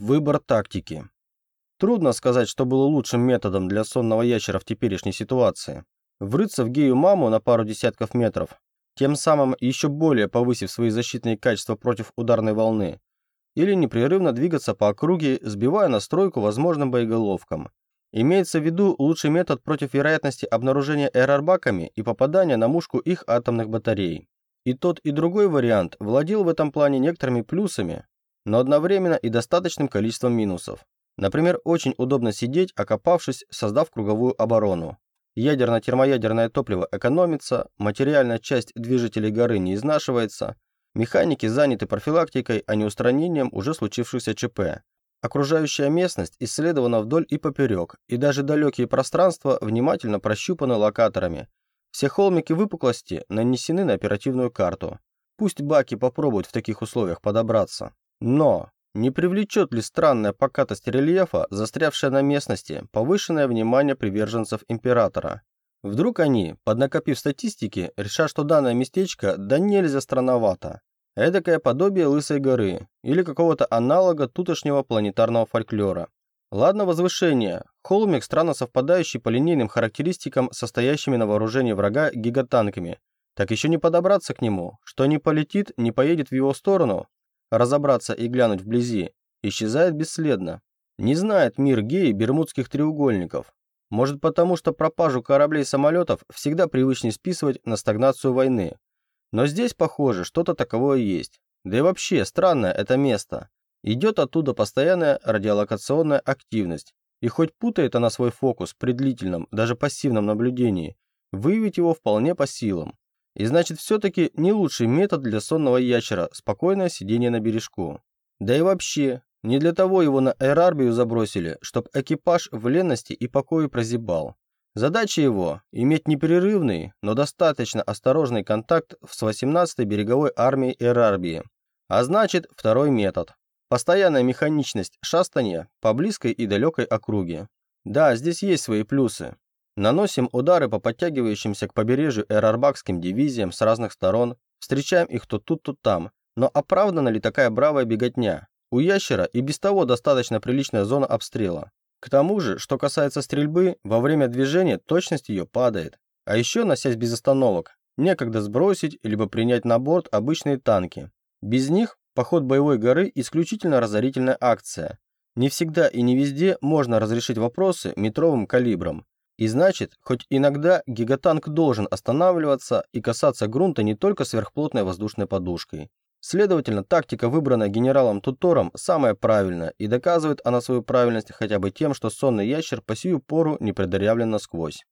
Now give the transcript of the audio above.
Выбор тактики. Трудно сказать, что было лучшим методом для сонного ящера в теперешней ситуации. Врыться в гею маму на пару десятков метров, тем самым еще более повысив свои защитные качества против ударной волны, или непрерывно двигаться по округе, сбивая настройку возможным боеголовкам. Имеется в виду лучший метод против вероятности обнаружения эрорбаками и попадания на мушку их атомных батарей. И тот, и другой вариант владел в этом плане некоторыми плюсами, но одновременно и достаточным количеством минусов. Например, очень удобно сидеть, окопавшись, создав круговую оборону. Ядерно-термоядерное топливо экономится, материальная часть движителей горы не изнашивается, механики заняты профилактикой, а не устранением уже случившихся ЧП. Окружающая местность исследована вдоль и поперек, и даже далекие пространства внимательно прощупаны локаторами, все холмики выпуклости нанесены на оперативную карту. Пусть баки попробуют в таких условиях подобраться. Но не привлечет ли странная покатость рельефа, застрявшая на местности, повышенное внимание приверженцев императора? Вдруг они, поднакопив статистики, решат, что данное местечко да нельзя странновато. Эдакое подобие Лысой горы или какого-то аналога тутошнего планетарного фольклора. Ладно возвышение, холмик, странно совпадающий по линейным характеристикам, состоящими на вооружении врага гигатанками. Так еще не подобраться к нему, что не полетит, не поедет в его сторону. Разобраться и глянуть вблизи, исчезает бесследно. Не знает мир геи бермудских треугольников. Может потому, что пропажу кораблей и самолетов всегда привычнее списывать на стагнацию войны. Но здесь, похоже, что-то таковое есть. Да и вообще, странное это место. Идет оттуда постоянная радиолокационная активность, и хоть путает она свой фокус при длительном, даже пассивном наблюдении, выявить его вполне по силам. И значит, все-таки не лучший метод для сонного ящера – спокойное сидение на бережку. Да и вообще, не для того его на Эрарбию забросили, чтоб экипаж в ленности и покое прозябал. Задача его – иметь непрерывный, но достаточно осторожный контакт с 18-й береговой армией Эрарбии. А значит, второй метод Постоянная механичность шастания по близкой и далекой округе. Да, здесь есть свои плюсы. Наносим удары по подтягивающимся к побережью эрарбакским дивизиям с разных сторон, встречаем их то тут, то там. Но оправдана ли такая бравая беготня? У ящера и без того достаточно приличная зона обстрела. К тому же, что касается стрельбы, во время движения точность ее падает. А еще, носясь без остановок, некогда сбросить либо принять на борт обычные танки. Без них Поход боевой горы – исключительно разорительная акция. Не всегда и не везде можно разрешить вопросы метровым калибром. И значит, хоть иногда гигатанк должен останавливаться и касаться грунта не только сверхплотной воздушной подушкой. Следовательно, тактика, выбранная генералом Тутором, самая правильная, и доказывает она свою правильность хотя бы тем, что сонный ящер по сию пору не продырявлен насквозь.